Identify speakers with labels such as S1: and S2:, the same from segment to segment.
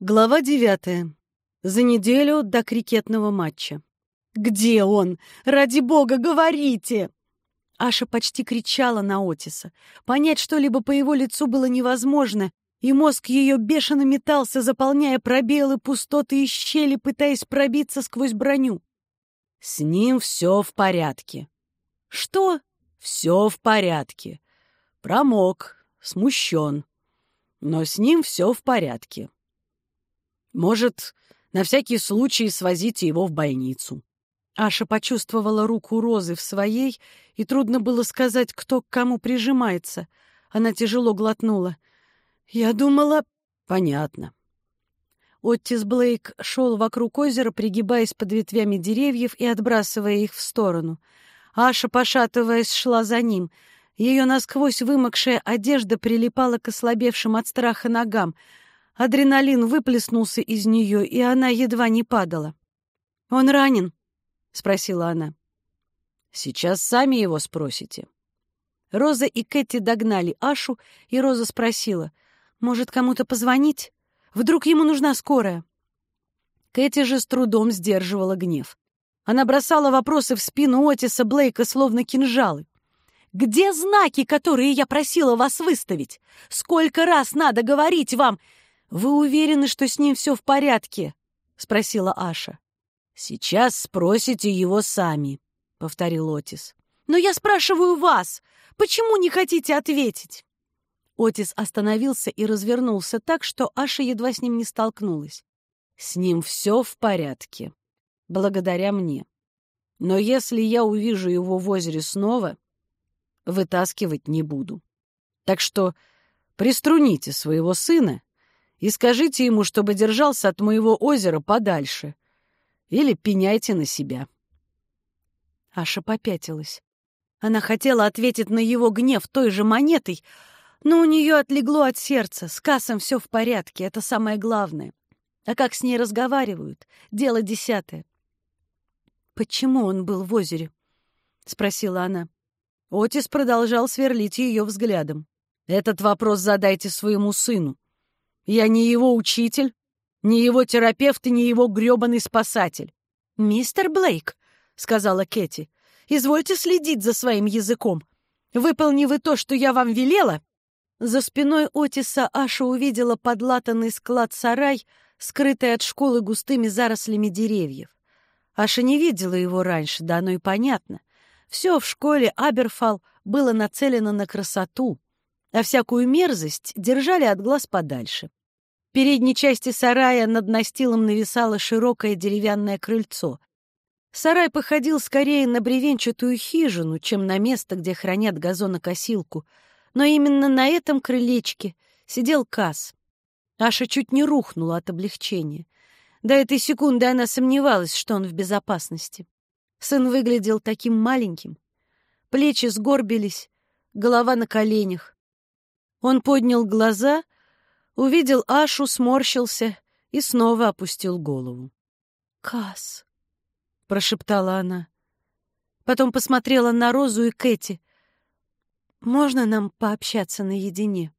S1: Глава девятая. За неделю до крикетного матча. «Где он? Ради бога, говорите!» Аша почти кричала на Отиса. Понять что-либо по его лицу было невозможно, и мозг ее бешено метался, заполняя пробелы, пустоты и щели, пытаясь пробиться сквозь броню.
S2: «С ним все в порядке».
S1: «Что?»
S2: «Все в порядке. Промок, смущен. Но с ним все в порядке». Может, на всякий случай свозите его в больницу».
S1: Аша почувствовала руку Розы в своей, и трудно было сказать, кто к кому прижимается. Она тяжело глотнула. «Я думала...»
S2: «Понятно».
S1: Оттис Блейк шел вокруг озера, пригибаясь под ветвями деревьев и отбрасывая их в сторону. Аша, пошатываясь, шла за ним. Ее насквозь вымокшая одежда прилипала к ослабевшим от страха ногам — Адреналин выплеснулся из нее, и она едва не падала. «Он ранен?» — спросила она.
S2: «Сейчас сами его спросите».
S1: Роза и Кэти догнали Ашу, и Роза спросила, «Может, кому-то позвонить? Вдруг ему нужна скорая?» Кэти же с трудом сдерживала гнев. Она бросала вопросы в спину Отиса Блейка, словно кинжалы. «Где знаки, которые я просила вас выставить? Сколько раз надо говорить вам? «Вы уверены, что с ним все в порядке?» — спросила Аша.
S2: «Сейчас спросите его сами», — повторил Отис.
S1: «Но я спрашиваю вас, почему не хотите ответить?» Отис остановился и развернулся так, что Аша едва с ним не столкнулась.
S2: «С ним все в порядке. Благодаря мне. Но если я увижу его в озере снова, вытаскивать не буду. Так что приструните своего сына и скажите ему, чтобы держался от моего озера подальше. Или пеняйте на себя».
S1: Аша попятилась. Она хотела ответить на его гнев той же монетой, но у нее отлегло от сердца. С Кассом все в порядке, это самое главное. А как с ней разговаривают — дело десятое. «Почему он был в озере?» — спросила она.
S2: Отис продолжал сверлить ее взглядом. «Этот вопрос задайте своему сыну. Я не его учитель, не его терапевт и не его грёбаный спасатель.
S1: «Мистер Блейк», — сказала Кэти, — «извольте следить за своим языком. Выполни вы то, что я вам велела». За спиной Отиса Аша увидела подлатанный склад-сарай, скрытый от школы густыми зарослями деревьев. Аша не видела его раньше, да оно и понятно. Все в школе Аберфал было нацелено на красоту, а всякую мерзость держали от глаз подальше. В передней части сарая над настилом нависало широкое деревянное крыльцо. Сарай походил скорее на бревенчатую хижину, чем на место, где хранят газонокосилку, но именно на этом крылечке сидел Касс. Аша чуть не рухнула от облегчения. До этой секунды она сомневалась, что он в безопасности. Сын выглядел таким маленьким. Плечи сгорбились, голова на коленях. Он поднял глаза — увидел Ашу, сморщился и снова опустил голову. «Касс», — прошептала она. Потом посмотрела на Розу и Кэти. «Можно нам пообщаться наедине?»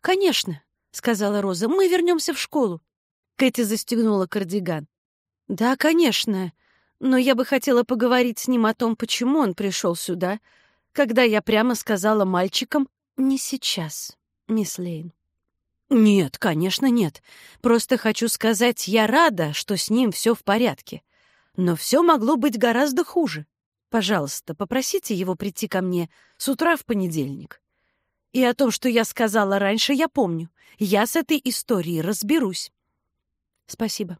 S1: «Конечно», — сказала Роза, — «мы вернемся в школу». Кэти застегнула кардиган. «Да, конечно, но я бы хотела поговорить с ним о том, почему он пришел сюда, когда я прямо сказала мальчикам «не сейчас, мисс Лейн». «Нет, конечно, нет. Просто хочу сказать, я рада, что с ним все в порядке. Но все могло быть гораздо хуже. Пожалуйста, попросите его прийти ко мне с утра в понедельник. И о том, что я сказала раньше, я помню. Я с этой историей разберусь». «Спасибо.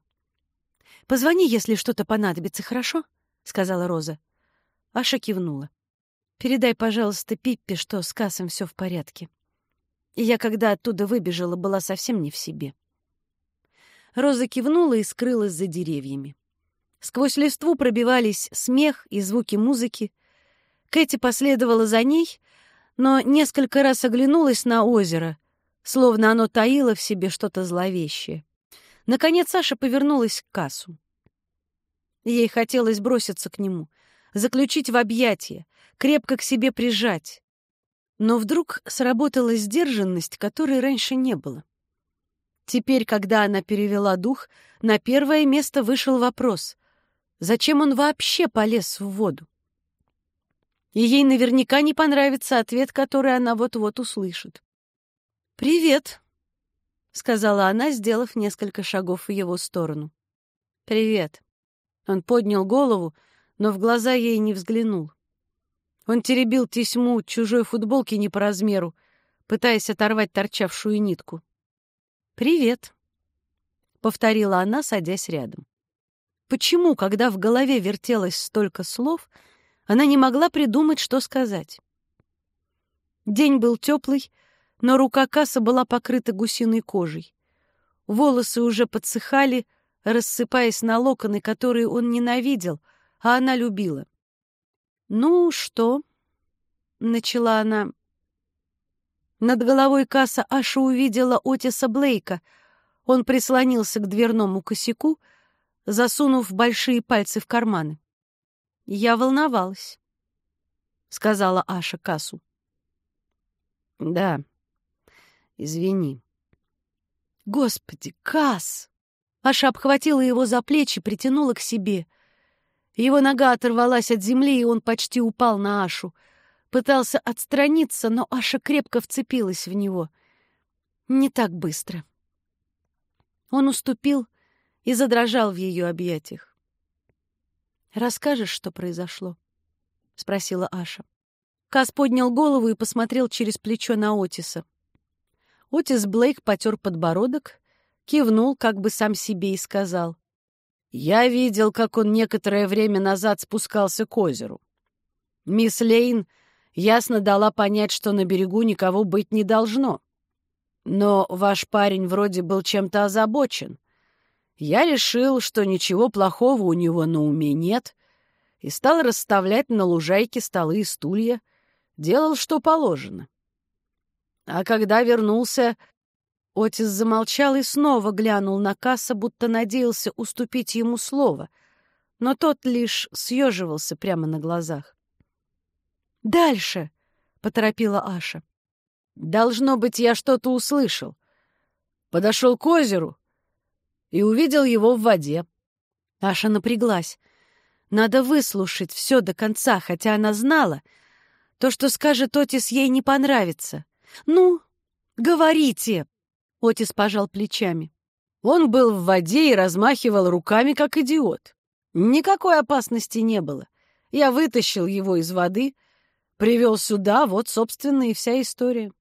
S1: Позвони, если что-то понадобится, хорошо?» — сказала Роза. Аша кивнула. «Передай, пожалуйста, Пиппе, что с Кассом все в порядке». И я, когда оттуда выбежала, была совсем не в себе. Роза кивнула и скрылась за деревьями. Сквозь листву пробивались смех и звуки музыки. Кэти последовала за ней, но несколько раз оглянулась на озеро, словно оно таило в себе что-то зловещее. Наконец Саша повернулась к кассу. Ей хотелось броситься к нему, заключить в объятия, крепко к себе прижать. Но вдруг сработала сдержанность, которой раньше не было.
S2: Теперь, когда она перевела дух, на первое место вышел вопрос. Зачем он вообще полез в воду? И ей наверняка не понравится ответ, который она вот-вот услышит. «Привет», — сказала она, сделав несколько шагов в его сторону. «Привет». Он поднял голову, но в глаза ей не взглянул. Он теребил тесьму чужой футболки не по размеру, пытаясь оторвать торчавшую нитку. «Привет», — повторила она, садясь рядом. Почему, когда в голове вертелось столько слов, она не могла придумать, что сказать? День был теплый, но рука Касса была покрыта гусиной кожей. Волосы уже подсыхали, рассыпаясь на локоны, которые он ненавидел, а она любила. «Ну, что?» — начала она. Над головой Касса Аша увидела Отиса Блейка. Он прислонился к дверному косяку, засунув большие пальцы в карманы. «Я волновалась», — сказала Аша Кассу. «Да, извини». «Господи, Касс!» Аша обхватила его за плечи, притянула к себе. Его нога оторвалась от земли, и он почти упал на Ашу. Пытался отстраниться, но Аша крепко вцепилась в него. Не так быстро. Он уступил и задрожал в ее объятиях. «Расскажешь, что произошло?» — спросила Аша. Кас поднял голову и посмотрел через плечо на Отиса. Отис Блейк потер подбородок, кивнул как бы сам себе и сказал. «Я видел, как он некоторое время назад спускался к озеру. Мисс Лейн ясно дала понять, что на берегу никого быть не должно. Но ваш парень вроде был чем-то озабочен. Я решил, что ничего плохого у него на уме нет, и стал расставлять на лужайке столы и стулья, делал, что положено. А когда вернулся, Отис замолчал и снова глянул на Касса, будто надеялся уступить ему слово, но тот лишь съеживался прямо на глазах. «Дальше!» — поторопила Аша. «Должно быть, я что-то услышал. Подошел к озеру и увидел его в воде». Аша напряглась. Надо выслушать все до конца, хотя она знала. То, что скажет Отис, ей не понравится. «Ну, говорите!» Отис пожал плечами. Он был в воде и размахивал руками, как идиот. Никакой опасности не было. Я вытащил его из воды, привел сюда, вот, собственно, и вся история.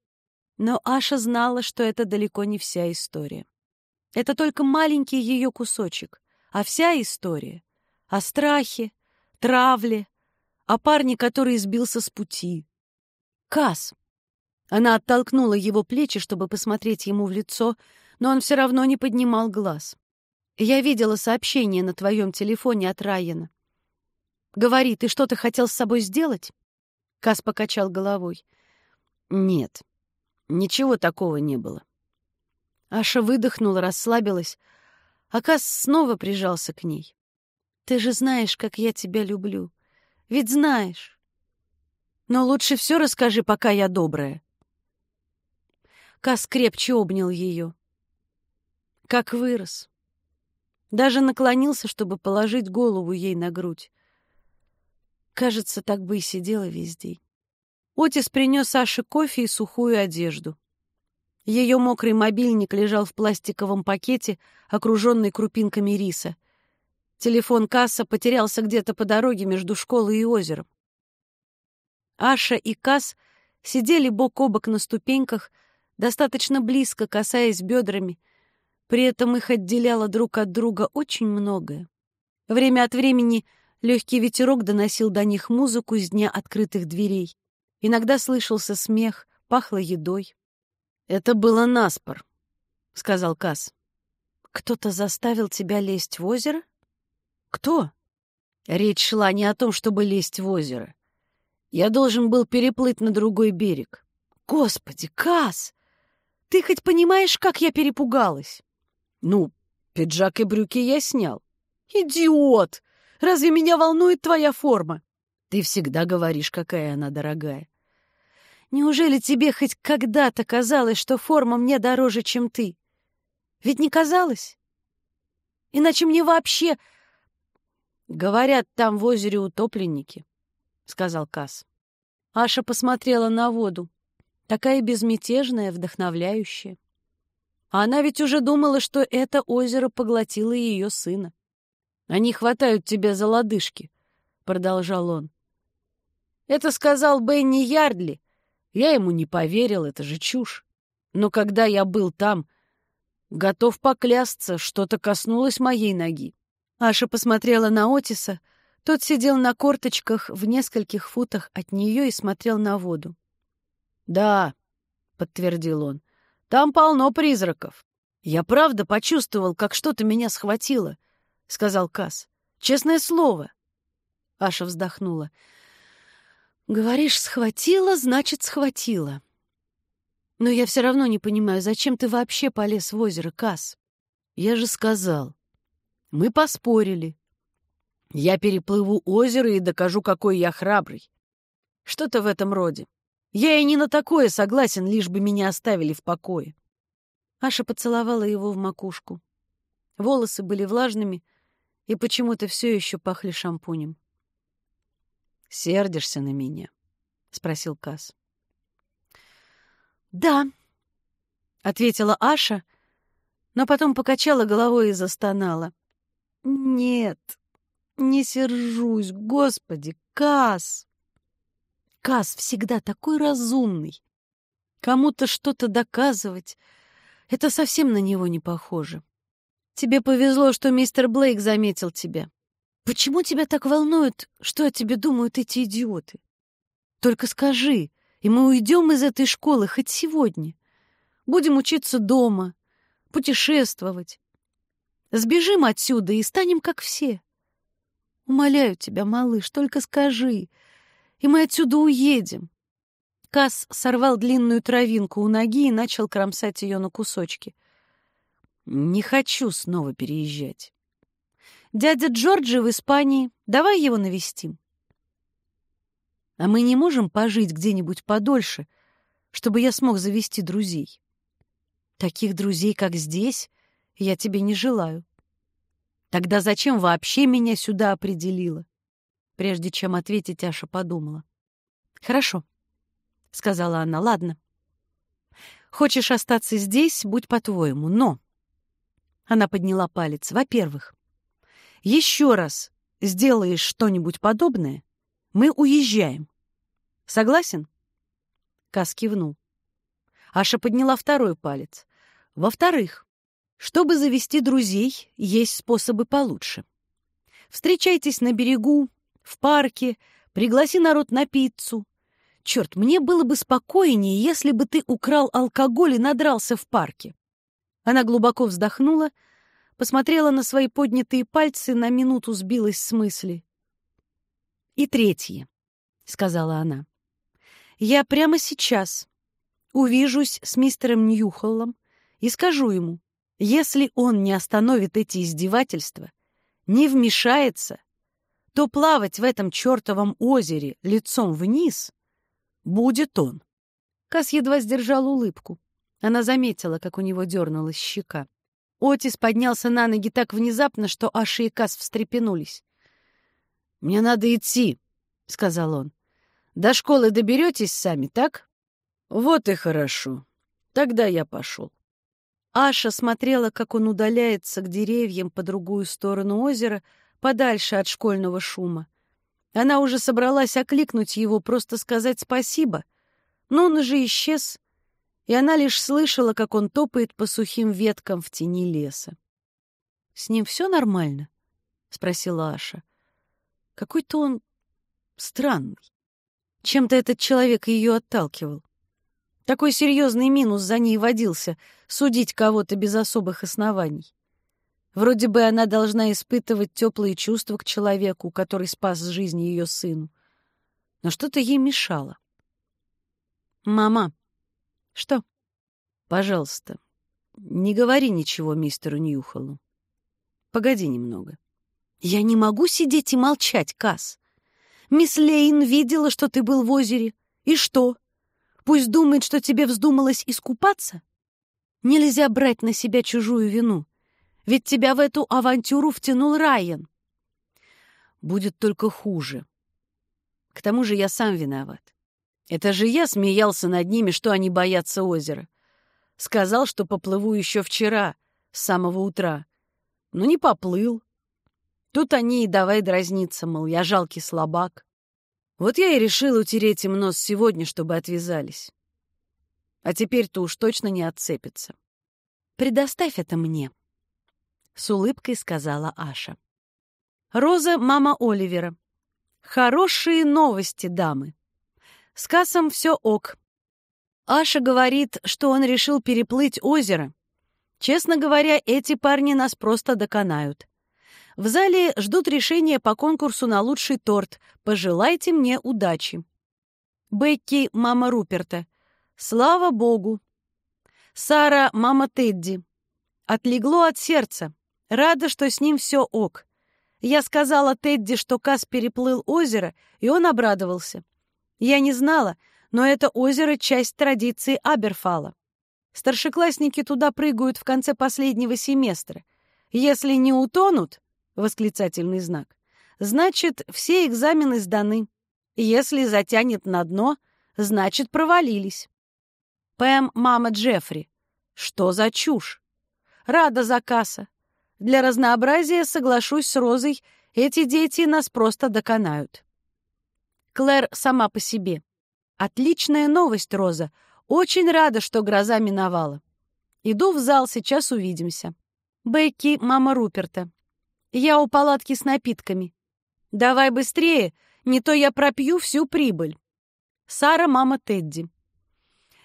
S2: Но Аша знала, что это далеко не вся история. Это только маленький ее кусочек, а вся история — о страхе, травле, о парне, который сбился с пути. Кас, она оттолкнула его плечи, чтобы посмотреть ему в лицо, но он все равно не поднимал глаз. «Я видела сообщение на твоем телефоне от Райана. Говори, ты что-то хотел с собой сделать?» Кас покачал головой. «Нет, ничего такого не было». Аша выдохнула, расслабилась, а Кас снова прижался к ней. «Ты же знаешь, как я тебя люблю. Ведь знаешь. Но лучше все расскажи, пока я добрая». Кас крепче обнял ее. Как вырос. Даже наклонился, чтобы положить голову ей на грудь. Кажется, так бы и сидела весь день. Отис принес Саше кофе и сухую одежду. Ее мокрый мобильник лежал в пластиковом пакете, окруженный крупинками риса. Телефон Касса потерялся где-то по дороге между школой и озером. Аша и Касс сидели бок о бок на ступеньках, достаточно близко касаясь бедрами. При этом их отделяло друг от друга очень многое. Время от времени легкий ветерок доносил до них музыку из дня открытых дверей. Иногда слышался смех, пахло едой. «Это было наспор», — сказал Касс. «Кто-то заставил тебя лезть в озеро?» «Кто?» Речь шла не о том, чтобы лезть в озеро. Я должен был переплыть на другой берег. «Господи, Касс! Ты хоть понимаешь, как я перепугалась? Ну, пиджак и брюки я снял. Идиот! Разве меня волнует твоя форма? Ты всегда говоришь, какая она дорогая. Неужели тебе хоть когда-то казалось, что форма мне дороже, чем ты?
S1: Ведь не казалось? Иначе мне вообще...
S2: Говорят, там в озере утопленники, — сказал Кас. Аша посмотрела на воду. Такая безмятежная, вдохновляющая. А она ведь уже думала, что это озеро поглотило ее сына. «Они хватают тебя за лодыжки», — продолжал он. «Это сказал Бенни Ярдли. Я ему не поверил, это же чушь. Но когда я был там, готов поклясться, что-то коснулось моей ноги.
S1: Аша посмотрела на Отиса. Тот сидел на корточках в нескольких футах от нее и смотрел на воду.
S2: «Да», — подтвердил он, — «там полно призраков. Я правда почувствовал, как что-то меня схватило», — сказал Кас. «Честное слово».
S1: Аша вздохнула. «Говоришь, схватила, значит, схватила. Но я все равно не понимаю, зачем ты вообще полез в озеро, Кас?
S2: Я же сказал. Мы поспорили. Я переплыву озеро и докажу, какой я храбрый. Что-то в этом роде. Я и не на такое согласен, лишь бы меня оставили в покое.
S1: Аша поцеловала его в макушку. Волосы были влажными и почему-то все еще пахли шампунем.
S2: «Сердишься на меня?» — спросил Кас.
S1: «Да», — ответила Аша, но потом покачала головой и застонала. «Нет, не сержусь, господи, Кас!» Кас всегда такой разумный. Кому-то что-то доказывать — это совсем на него не похоже. Тебе повезло, что мистер Блейк заметил тебя. Почему тебя так волнует, что о тебе думают эти идиоты? Только скажи, и мы уйдем из этой школы хоть сегодня. Будем учиться дома, путешествовать. Сбежим отсюда и станем как все. Умоляю тебя, малыш, только скажи, и мы отсюда уедем. Кас сорвал длинную травинку у ноги и начал кромсать ее на кусочки.
S2: «Не хочу снова переезжать».
S1: «Дядя Джорджи в Испании. Давай его навестим». А мы не можем пожить где-нибудь подольше, чтобы я смог завести друзей. Таких друзей, как здесь, я тебе не желаю. Тогда зачем вообще меня сюда определила? Прежде чем ответить, Аша подумала. Хорошо, — сказала она, — ладно. Хочешь остаться здесь, будь по-твоему, но... Она подняла палец. Во-первых, еще раз сделаешь что-нибудь подобное, мы уезжаем. Согласен?» Кас кивнул. Аша подняла второй палец. «Во-вторых, чтобы завести друзей, есть способы получше. Встречайтесь на берегу, в парке, пригласи народ на пиццу. Черт, мне было бы спокойнее, если бы ты украл алкоголь и надрался в парке». Она глубоко вздохнула, посмотрела на свои поднятые пальцы, на минуту сбилась с мысли. «И третье», — сказала она. «Я прямо сейчас увижусь с мистером Ньюхоллом и скажу ему, если он не остановит эти издевательства, не вмешается, то плавать в этом чертовом озере лицом вниз будет он». Кас едва сдержал улыбку. Она заметила, как у него дернулась щека. Отис поднялся на ноги так внезапно, что Аша и Кас встрепенулись.
S2: «Мне надо идти», — сказал он. «До школы доберетесь сами, так?» «Вот и хорошо. Тогда я пошел».
S1: Аша смотрела, как он удаляется к деревьям по другую сторону озера, подальше от школьного шума. Она уже собралась окликнуть его, просто сказать спасибо, но он уже исчез, и она лишь слышала, как он топает по сухим веткам в тени леса. «С ним все нормально?» — спросила Аша. Какой-то он странный. Чем-то этот человек ее отталкивал. Такой серьезный минус за ней водился — судить кого-то без особых оснований. Вроде бы она должна испытывать теплые чувства к человеку, который спас жизнь ее сыну. Но что-то ей мешало. «Мама!» «Что?»
S2: «Пожалуйста, не говори ничего мистеру Ньюхолу. Погоди немного».
S1: «Я не могу сидеть и молчать, Касс. Мисс Лейн видела, что ты был в озере. И что? Пусть думает, что тебе вздумалось искупаться?» Нельзя брать на себя чужую вину. Ведь тебя в эту авантюру втянул Райан.
S2: Будет только хуже. К тому же я сам виноват. Это же я смеялся над ними, что они боятся озера. Сказал, что поплыву еще вчера, с самого утра. Но не поплыл. Тут они и давай дразниться, мол, я жалкий слабак. Вот я и решил утереть им нос сегодня, чтобы отвязались. А теперь-то уж точно не отцепится.
S1: «Предоставь это мне», — с улыбкой сказала Аша. «Роза — мама Оливера. Хорошие новости, дамы. С Кассом все ок. Аша говорит, что он решил переплыть озеро. Честно говоря, эти парни нас просто доконают. В зале ждут решения по конкурсу на лучший торт. Пожелайте мне удачи. Бекки — мама Руперта. Слава богу. Сара — мама Тедди. Отлегло от сердца. Рада, что с ним все ок. Я сказала Тедди, что Кас переплыл озеро, и он обрадовался. Я не знала, но это озеро — часть традиции Аберфала. Старшеклассники туда прыгают в конце последнего семестра. Если не утонут, восклицательный знак, значит, все экзамены сданы. Если затянет на дно, значит, провалились. Пэм — мама Джеффри. Что за чушь? Рада за Касса. Для разнообразия соглашусь с Розой, эти дети нас просто доконают. Клэр сама по себе. Отличная новость, Роза. Очень рада, что гроза миновала. Иду в зал, сейчас увидимся. Бекки — мама Руперта. Я у палатки с напитками. Давай быстрее, не то я пропью всю прибыль. Сара — мама Тедди.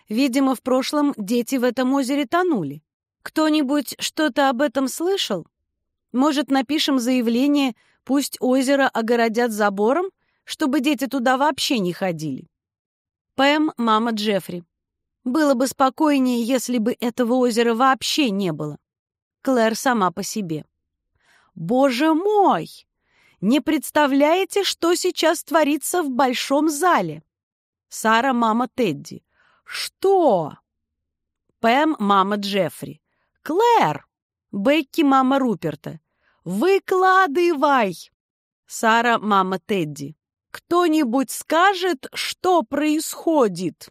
S1: Видимо, в прошлом дети в этом озере тонули. Кто-нибудь что-то об этом слышал? Может, напишем заявление, пусть озеро огородят забором, чтобы дети туда вообще не ходили? Пэм — мама Джеффри. Было бы спокойнее, если бы этого озера вообще не было. Клэр сама по себе. Боже мой! Не представляете, что сейчас творится в большом зале? Сара — мама Тедди. Что? Пэм — мама Джеффри. Клэр! Бекки — мама Руперта. Выкладывай! Сара — мама Тедди. Кто-нибудь скажет, что происходит?